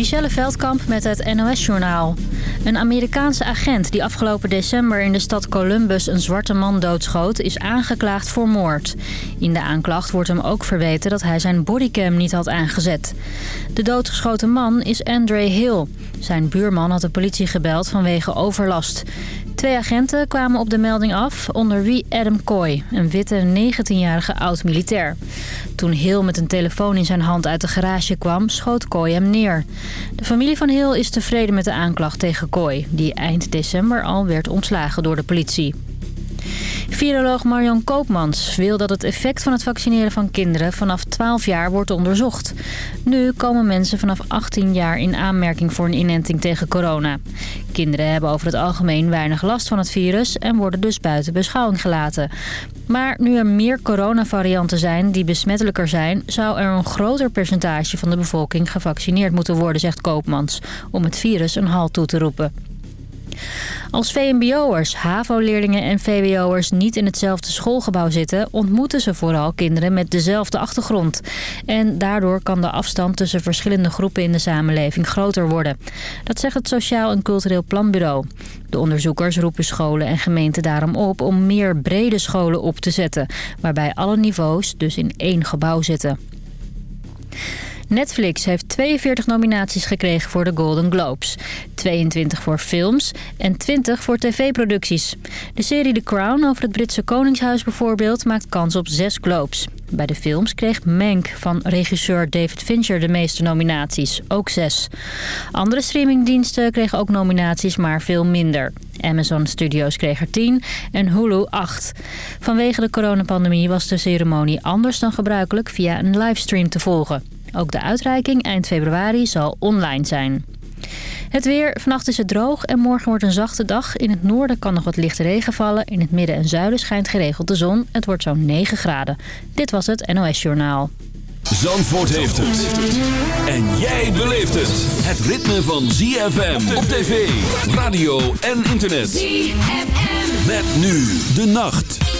Michelle Veldkamp met het NOS-journaal. Een Amerikaanse agent die afgelopen december in de stad Columbus een zwarte man doodschoot... is aangeklaagd voor moord. In de aanklacht wordt hem ook verweten dat hij zijn bodycam niet had aangezet. De doodgeschoten man is Andre Hill. Zijn buurman had de politie gebeld vanwege overlast. Twee agenten kwamen op de melding af, onder wie Adam Coy, een witte 19-jarige oud-militair. Toen Hill met een telefoon in zijn hand uit de garage kwam, schoot Coy hem neer. De familie van Hill is tevreden met de aanklacht tegen Coy, die eind december al werd ontslagen door de politie. Viroloog Marion Koopmans wil dat het effect van het vaccineren van kinderen vanaf 12 jaar wordt onderzocht. Nu komen mensen vanaf 18 jaar in aanmerking voor een inenting tegen corona. Kinderen hebben over het algemeen weinig last van het virus en worden dus buiten beschouwing gelaten. Maar nu er meer coronavarianten zijn die besmettelijker zijn... zou er een groter percentage van de bevolking gevaccineerd moeten worden, zegt Koopmans... om het virus een halt toe te roepen. Als VMBO'ers, HAVO-leerlingen en VWO'ers niet in hetzelfde schoolgebouw zitten... ontmoeten ze vooral kinderen met dezelfde achtergrond. En daardoor kan de afstand tussen verschillende groepen in de samenleving groter worden. Dat zegt het Sociaal en Cultureel Planbureau. De onderzoekers roepen scholen en gemeenten daarom op om meer brede scholen op te zetten... waarbij alle niveaus dus in één gebouw zitten. Netflix heeft 42 nominaties gekregen voor de Golden Globes. 22 voor films en 20 voor tv-producties. De serie The Crown over het Britse Koningshuis bijvoorbeeld maakt kans op 6 Globes. Bij de films kreeg Mank van regisseur David Fincher de meeste nominaties, ook 6. Andere streamingdiensten kregen ook nominaties, maar veel minder. Amazon Studios kreeg er 10 en Hulu 8. Vanwege de coronapandemie was de ceremonie anders dan gebruikelijk via een livestream te volgen. Ook de uitreiking eind februari zal online zijn. Het weer. Vannacht is het droog en morgen wordt een zachte dag. In het noorden kan nog wat lichte regen vallen. In het midden en zuiden schijnt geregeld de zon. Het wordt zo'n 9 graden. Dit was het NOS Journaal. Zandvoort heeft het. En jij beleeft het. Het ritme van ZFM op tv, radio en internet. ZFM. Met nu de nacht.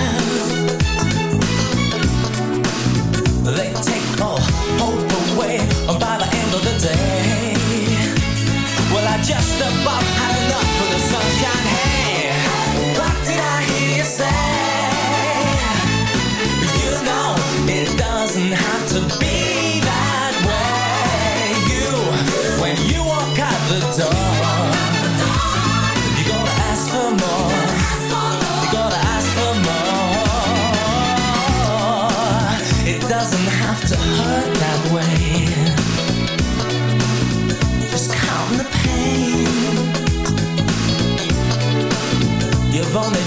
Well, I just about had enough of the sunshine. Hey, what did I hear you say? You know, it doesn't have to be that way. You, when you walk out the door, you gotta ask for more. You gotta ask for more. It doesn't have to hurt that way.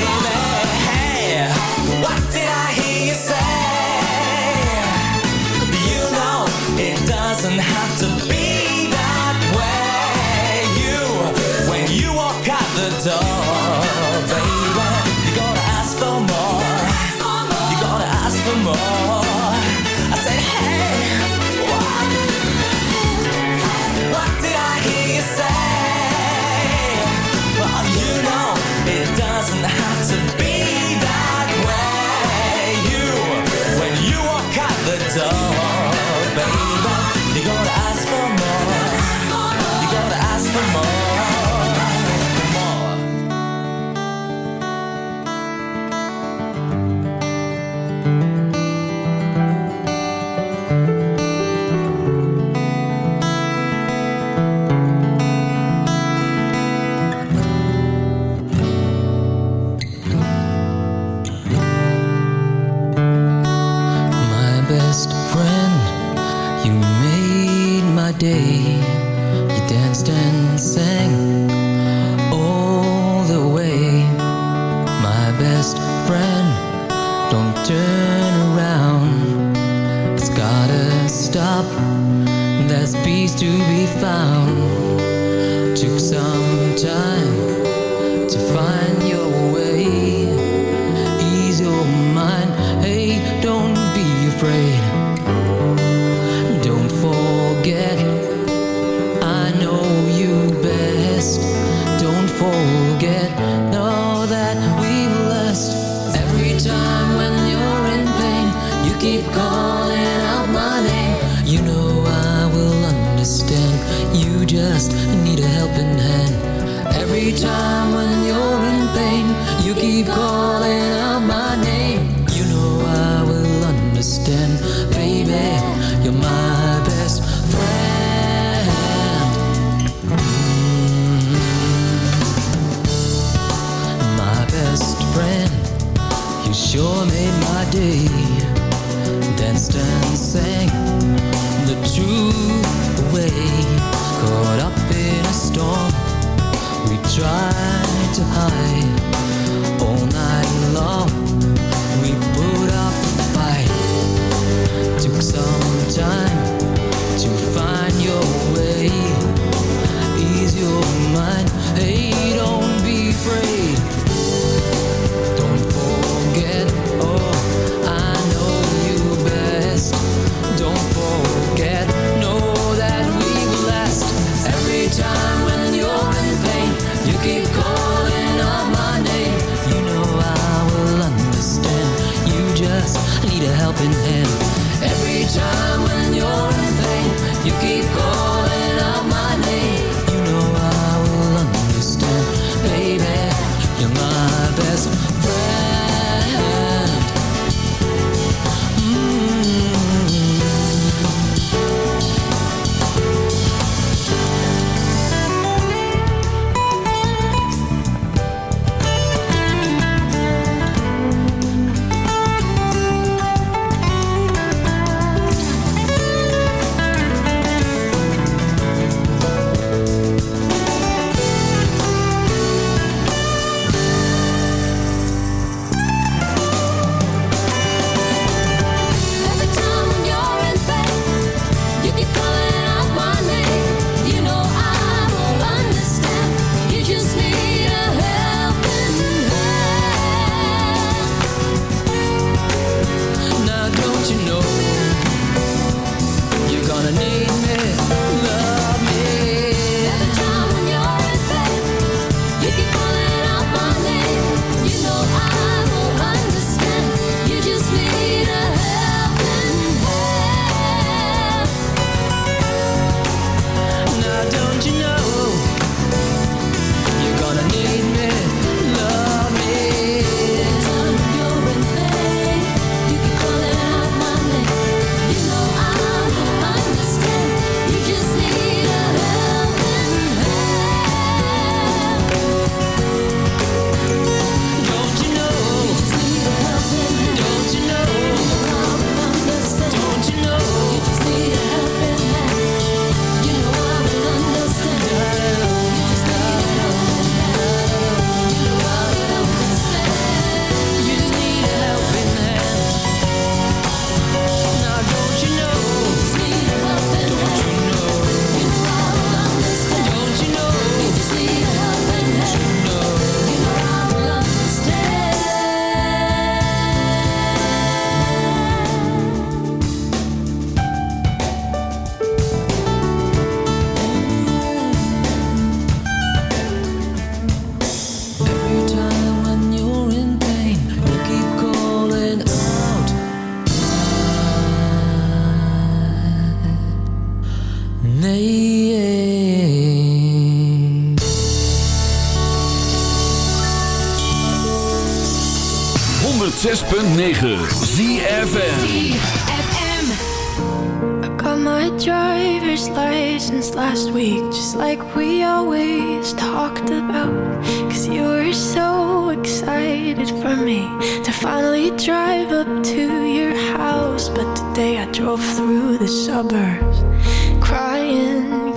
baby. Just need a helping hand. Every time 106.9 ZFM I got my driver's license last week Just like we always talked about. Cause you were so excited for me To finally drive up to your house. But today I drove through the suburbs.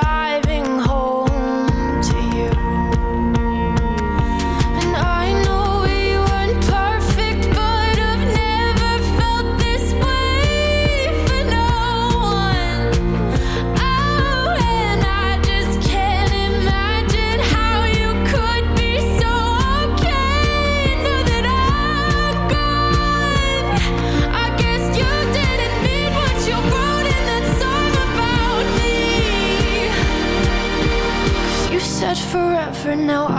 drive for now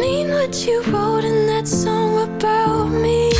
mean what you wrote in that song about me.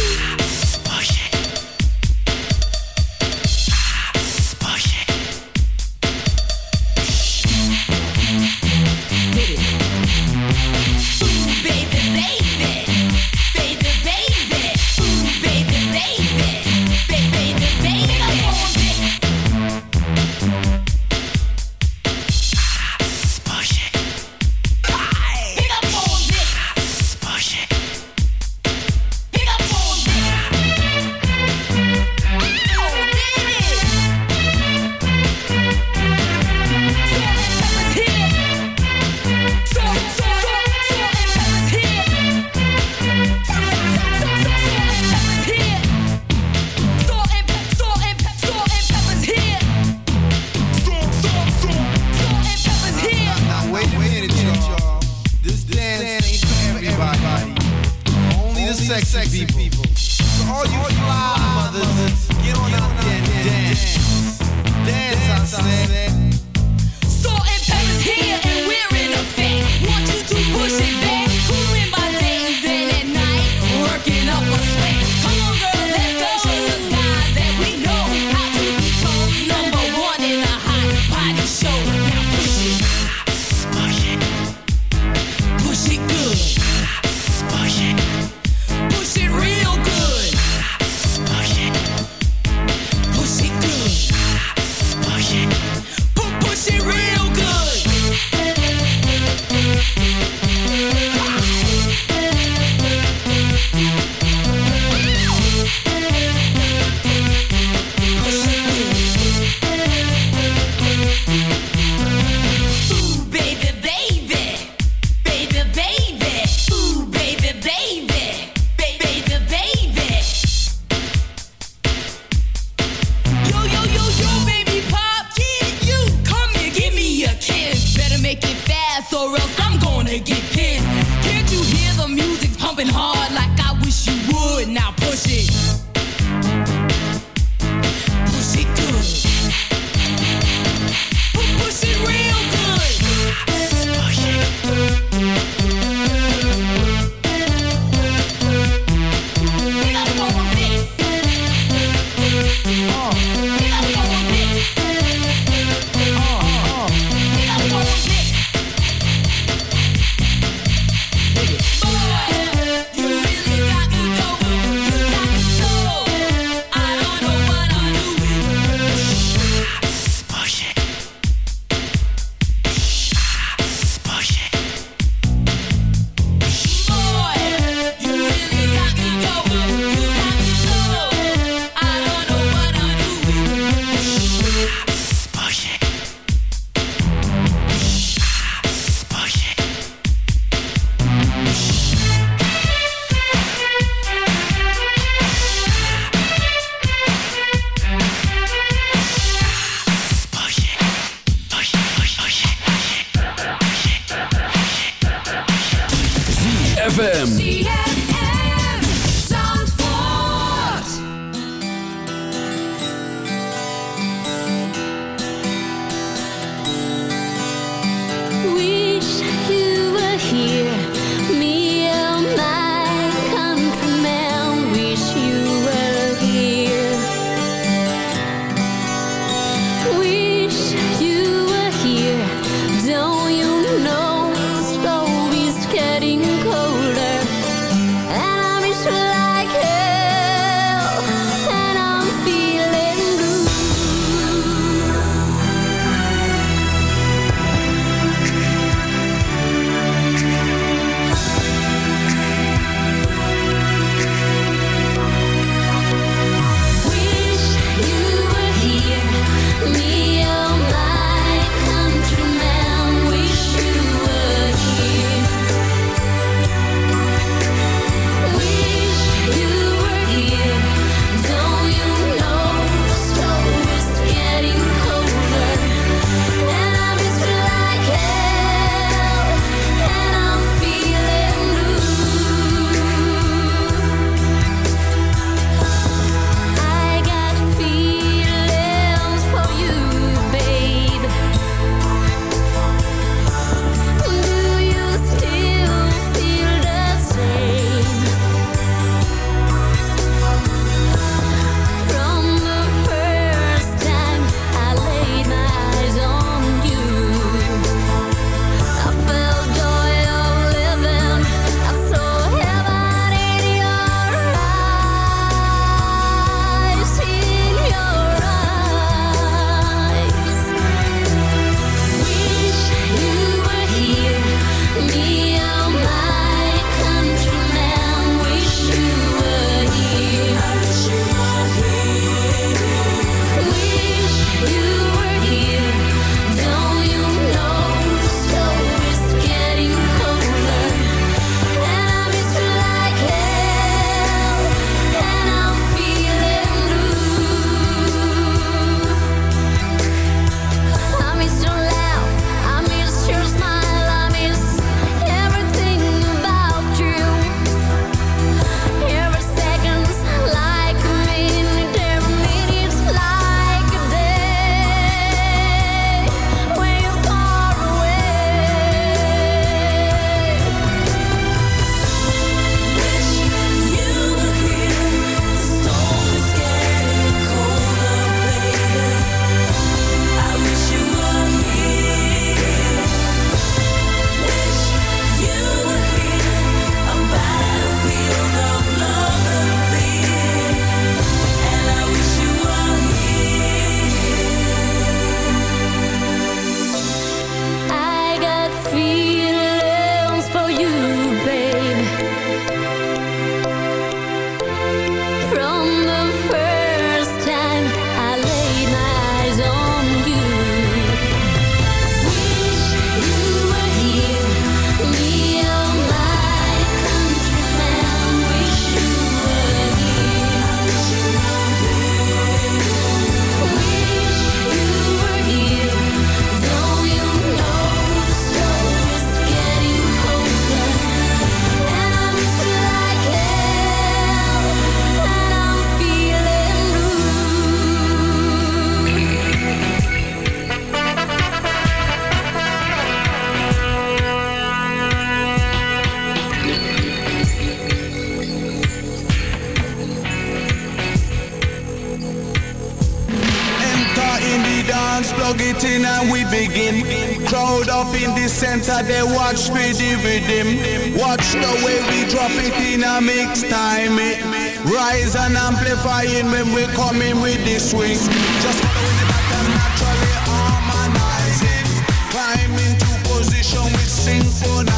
Let's plug it in and we begin. Crowd up in the center, they watch me dividend. Watch the way we drop it in a mix time. It. Rise and amplifying when we come in with the swing. Just following the pattern naturally harmonizing. Climb into position with synchronize.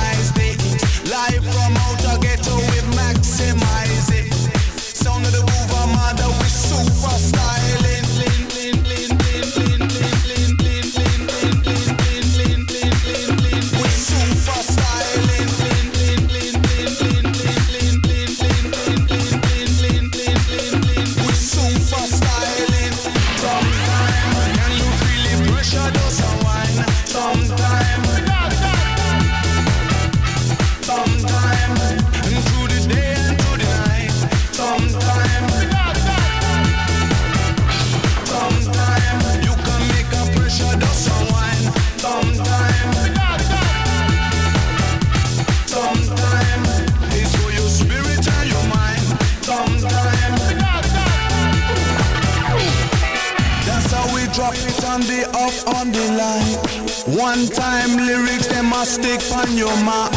stick on your mind.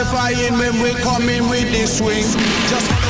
terrifying when we're coming with this swing. Just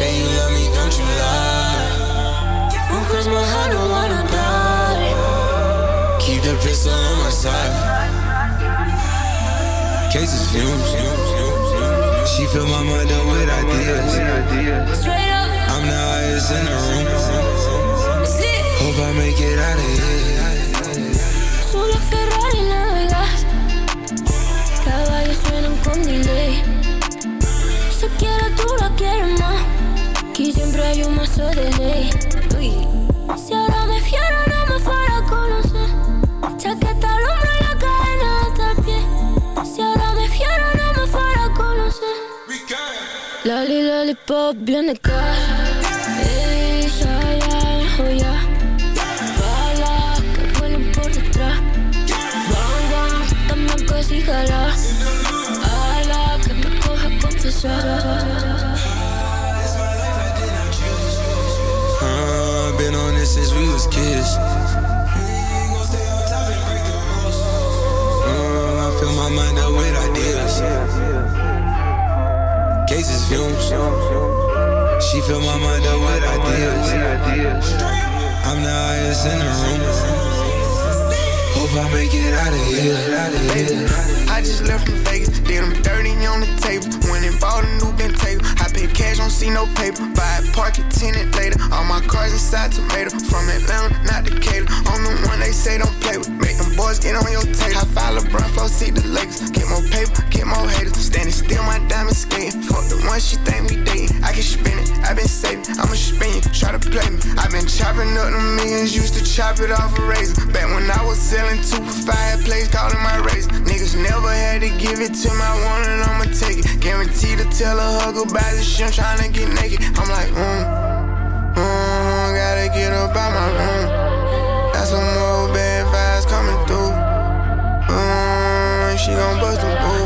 Say you love me, don't you lie. Won't cross my heart, don't wanna die. Keep the pistol on my side. Cases fumes. She fill my mind up with ideas. I'm the highest in the room. Hope I make it out of here. Solo Ferrari navegas. Caballos suenan con delay. Se quiere tú la quieres más. De ley. Uy. Si ahora me fiero, no me fuera a conocer. Chaqueta al hombro y la cadena hasta el pie. Si ahora me fiero, no me fuera a conocer. Lali, lollipop, viene acá. Ella Fumes. She fill my mind up with ideas. I'm the highest in the room. Hope I make it. Out of here. I just left from Vegas, did them dirty on the table. Went and bought a new Bentayga. I pay cash, don't see no paper. Buy it, park it, tenant later. All my cars inside tomato. From Atlanta, not Decatur. On the one they say don't play with. Make them boys get on your table. I file LeBron, flow, see the Lakers. Get more paper, get more haters. Standing still, my diamond skating. Fuck the one she think we dating. I can spin it, I been saving. I'ma spin you, try to play me. I been chopping up the millions, used to chop it off a razor. Back when I was selling two for five plays, calling my razor. Niggas never had to give it to my one and I'ma take it. Guaranteed to tell a hug about the shit, I'm tryna get naked. I'm like, mm, mm, gotta get up out my room. Got some more bad vibes coming through. Mm, she gon' bust a move,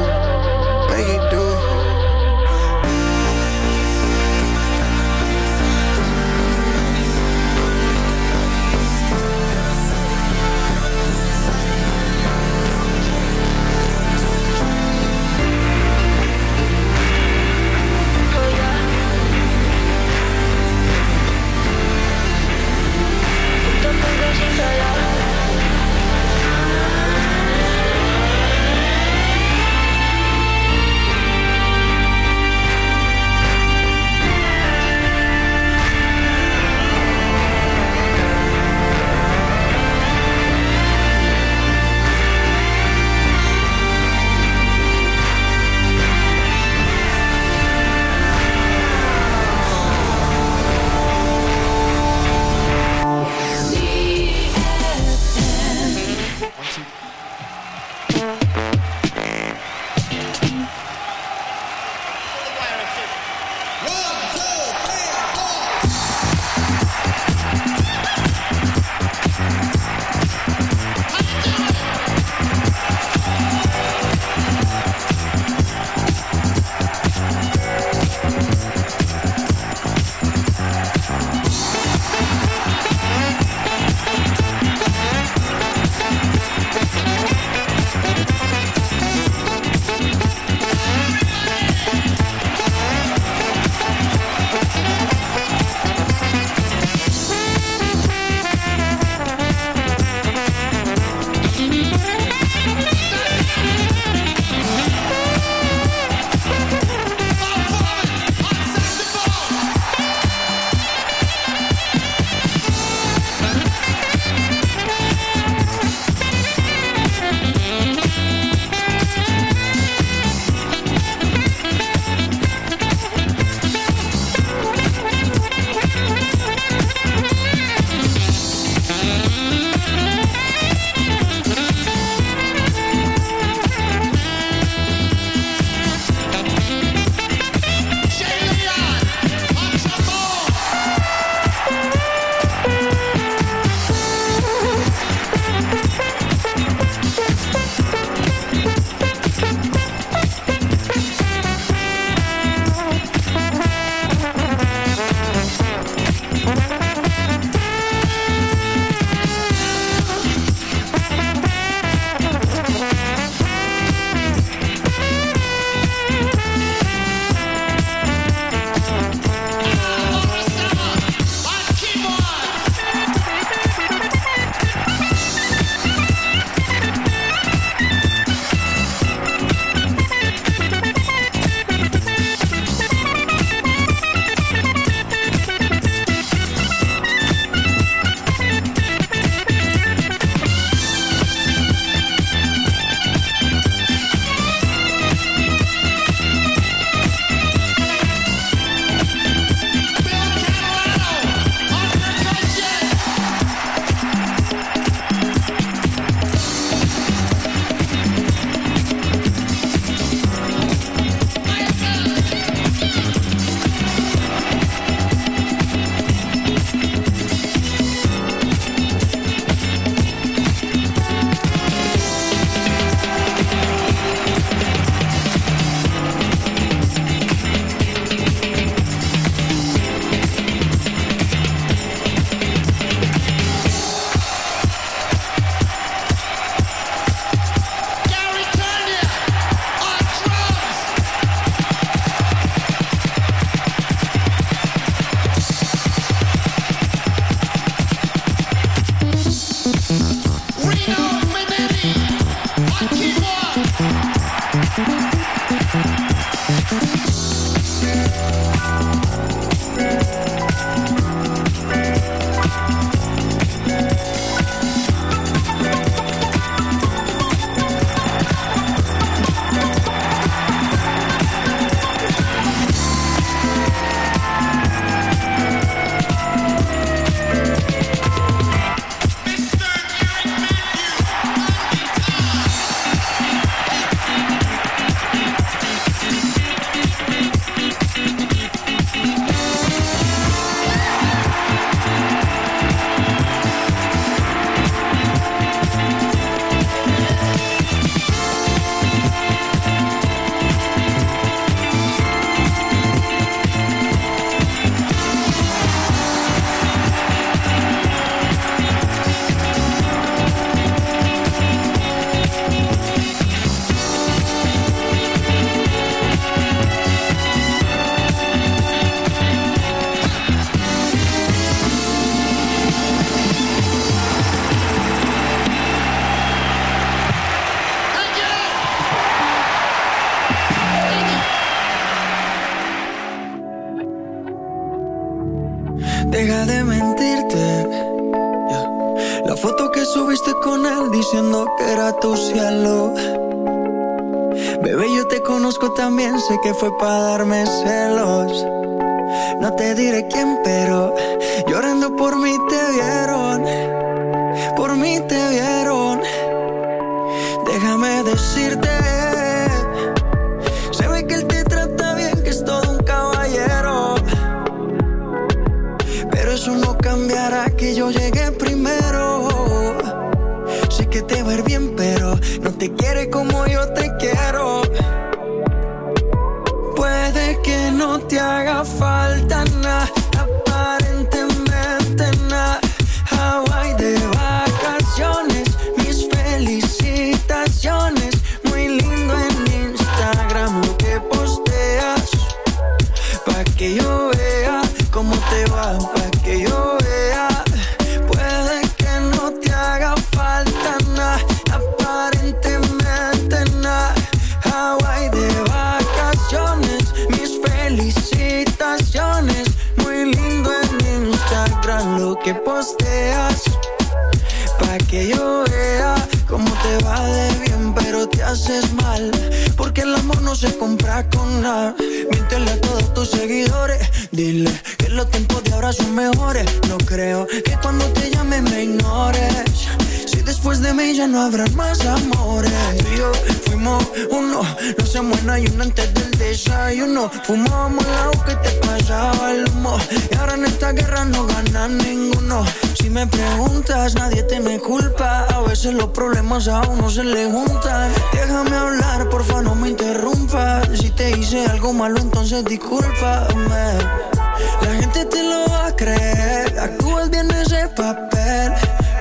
creo que cuando te llame me ignores. Si después de mí ya no habrá más amores. Tú y yo fuimos uno, no se muera y uno antes del desayuno. Fumábamos el agua que te pasaba el humo. Y ahora en esta guerra no gana ninguno. Si me preguntas, nadie te me culpa. A veces los problemas a uno se le juntan. Déjame hablar, porfa, no me interrumpas. Si te hice algo malo, entonces discúlpame. La gente te lo va a creer. Actúas bien ese papel,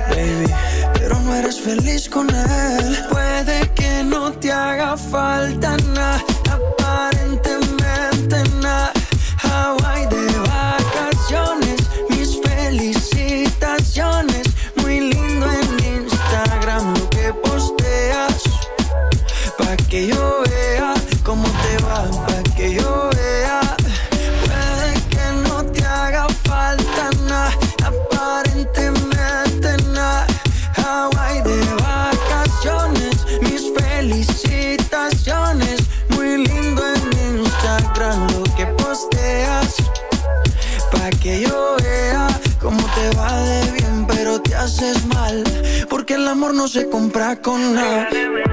baby. Pero no eres feliz con él. Puede que no te haga falta nada. Aparentemente no amor no se compra con nada.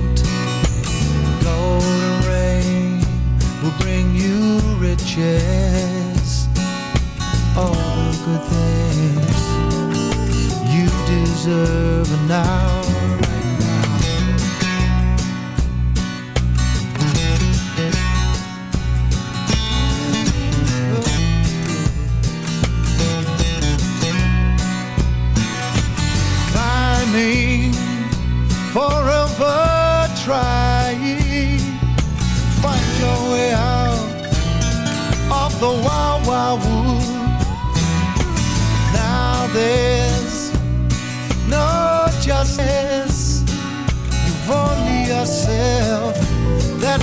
riches all the good things. You deserve now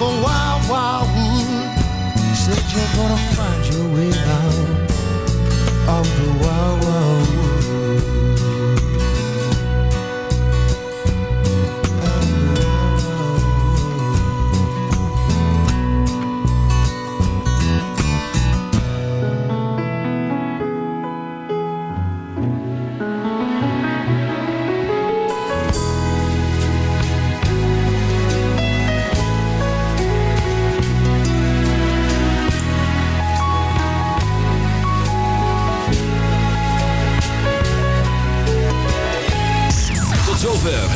the wild, wild wood. Said you're gonna find your way out